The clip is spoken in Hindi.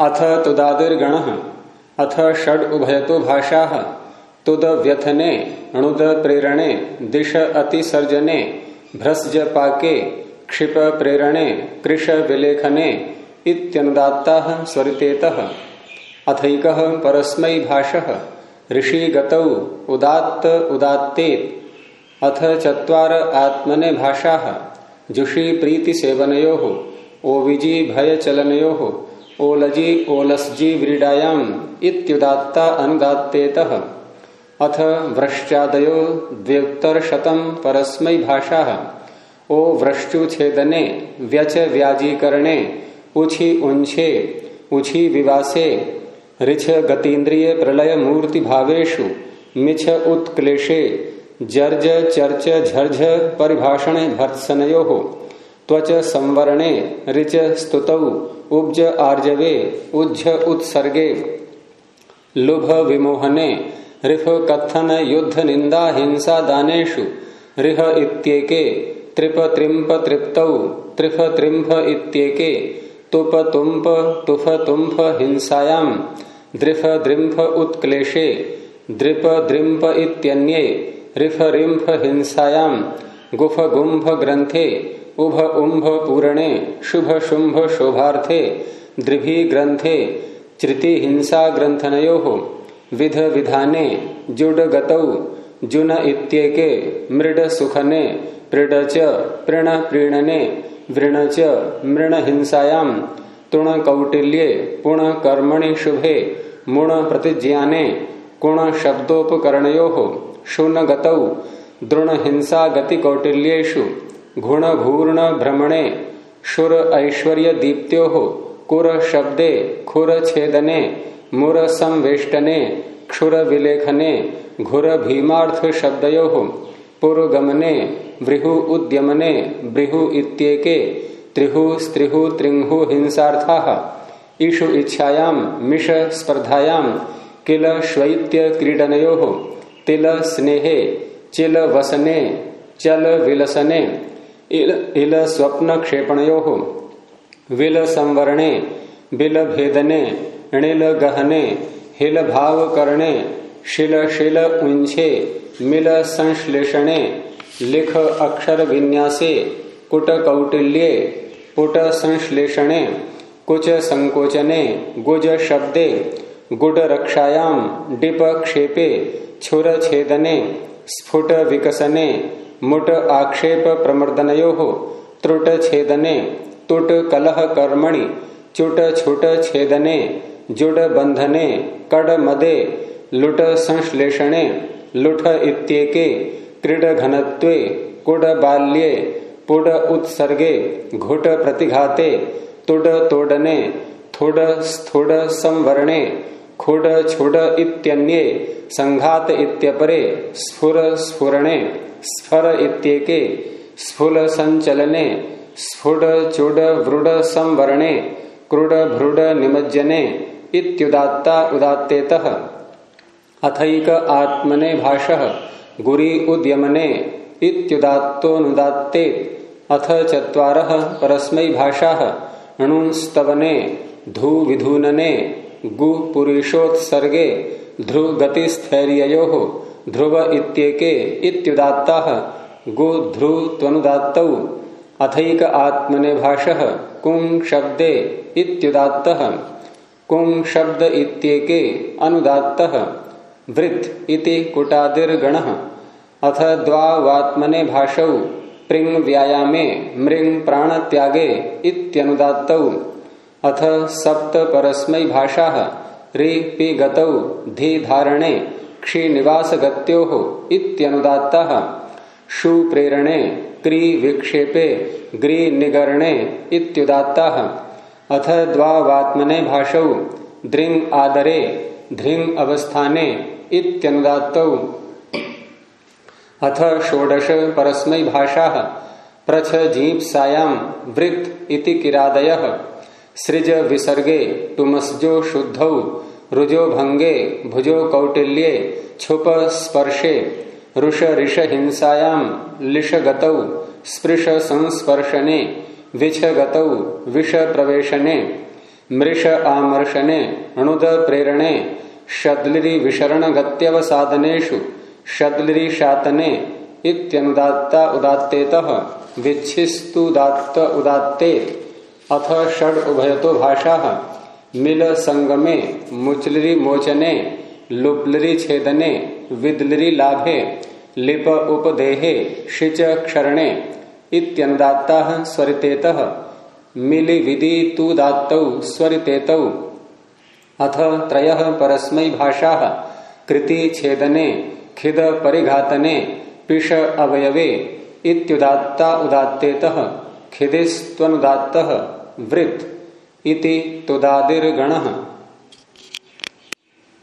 अथ तुदादिर्गण। अथ षड उभयतो भाषा। तुद व्यथने अणुद प्रेरणे, दिश अतिसर्जने, भ्रस्ज पाके, क्षिप प्रेरणे कृश विलेखने इत्यनुदात्ता स्वरितेत। अथक परस्मै भाष। ऋषि गतौ उदात्त उदात्तेत। अथ चत्वार आत्मने भाषा। जुषी प्रीति सेवनयो ओविजी भय चलनयो ओलजी ओलसजी व्रीडायाम इत्युदात्ता अनुदात्तेत। अथ वृश्चादयो द्व्युत्तरशतम परस्मै भाषा। ओ वृश्चुछेदने व्यच व्याजीकरणे, उछि उंछे उछि विवासे, ऋछ गतीन्द्रिय प्रलय मूर्ति भावेशु मिछ उत्क्लेशे, जर्ज चर्च झर्झ परिभाषण भर्त्सनयो। त्वच संवरणे, ऋच स्तुतौ, उब्ज आर्जवे, उज्झ उत्सर्गे। लुभ विमोहने रिफ कथन युद्ध निंदा हिंसा दानेशु रिह इत्येके त्रिप त्रिंप तृप्तौ त्रिफ त्रिंफ इत्येके, तुप तुम्प, तुफ तुम्फ हिंसायाम, दृफ द्रिंफ उत्क्लेशे द्रिप द्रिंप इत्यन्ये रिफ रिंफ हिंसायाम, गुफ गुंभ ग्रंथे उभ उम्भ पूरणे, शुभ शुंभ शोभार्थे द्रिभि ग्रंथे, चृति हिंसा ग्रंथनयो, विध विधाने, जुड गतौ, जुन इत्येके, मृड सुखने प्रीड च प्रीण प्रीणने, वृण च मृण हिंसायाम, तुण कौटिल्ये, पुण कर्मणि शुभे, मुण प्रतिज्ञाने, कुण शब्दोपकरणयो, शून गतौ, द्रोण हिंसा गति कौटिल्येषु घूर्ण भ्रमणे शुर ऐश्वर्य दीप्त्यो कुर शब्दे खुर छेदने, मुर संवेष्टने, क्षुर विलेखने, घुर भीमार्थ शब्दयो पुरुगमने वृहु उद्यमने बृहु इत्येके, त्रिहु स्त्रिहु त्रिंहु हिंसार्था ईशु इच्छायाम मिश स्पर्धायाम किल श्वैत्य क्रीडनयो, तिल स्नेहे, चिल वसने, चल विलसने इल, इल स्वप्न क्षेपणयो विल संवरणे बिल भेदने णिल गहने हिल भाव करणे शिल शिल उंछे मिल संश्लेषणे लिख अक्षर विन्यासे कुट कौटिल्ये पुट संश्लेषणे कुछ संकोचने गुज शब्दे गुड रक्षायाम डिप क्षेपे छुर छेदने स्फुट विकसने मुट आक्षेप प्रमर्दनयो, त्रुट छेदने, तुट कलह कर्मणि, चुट छुट छेदने जुड बंधने, कड मदे, लुट संश्लेषणे, लुठ इत्येके, क्रीड घनत्वे, कुड बाल्ये, पुड उत्सर्गे, घुट प्रतिघाते, तुड तोडने, थोड स्थोड संवरणे। खुड छुड इत्यन्ये, संघात इत्यपरे, स्फुर स्फुरणे, स्फर इत्येके, स्फुल संचलने, स्फुड चुड वृड संवरणे, क्रुड भ्रुड निमज्जने इत्युदात्ता उदात्तेत। अथक आत्मने भाष, गुरी उद्यमने इत्युदात्तोनुदात्ते अथ चर परस्मै भाषा अणुस्तवने धू गु पुरुषोत्सर्गे ध्रुव गतिस्थैर्यो ध्रुव इत्येके इत्युदात्ता। गु ध्रुव त्वनुदात्तौ अथैक आत्मने भाष कुं शब्दे इत्युदात्त। कुं शब्द इत्येके अनुदात्त। वृत् इति कुटादिर्गण। अथ द्वावात्मने भाषौ प्रिंग व्यायामे मृंग प्राण त्यागे इत्यनुदात्त। अथ सप्त परस्मै भाषा रि पि गतौ धी धारणे क्षी निवास गत्यो इत्यनुदात्ता। शु प्रेरणे, क्री विक्षेपे, ग्री निगरणे इत्युदात्ता। अथ द्वावात्मने भाषौ दृंग आदरे धृंग अवस्थाने इत्यनुदात्तौ। अथ षोडश परस्मै भाषा। प्रछ जीप्सायाम वृत्त इति किरादय। सृज विसर्गे टुमस्जो शुद्धौ, रुजो भंगे भुजो कौटिल्ये, छुप स्पर्शे, ऋष ऋष हिंसायाम लिश गतौ, स्पृश संस्पर्शने, विछ गतौ, विष प्रवेशने, मृष आमर्शने अणुद प्रेरणे शद्लिरी विशरण गत्यवसाधनेषु शद्लिरी शातने, इत्यनुदात्ता उदात्तेत विच्छिस्तुदात्त उदात्ते। अथ षड उभयतो भाषा। मिल संगमे, मुचलरी मोचने, लुपलरी छेदने, विदलरी लाभे, लिप उपदेहे, शिच क्षरणे इत्यनुदात्ता स्वरितेत। मिलि विधि तु दातौ स्वरितेत। अथ त्रय परस्मै भाषा। कृति छेदने, खिद परिघातने, पिष अवयवे इत्युदात्ता उदात्तेत। खिदिस्त्वनुदात्त। वृत्त इति तुदादिर्गण।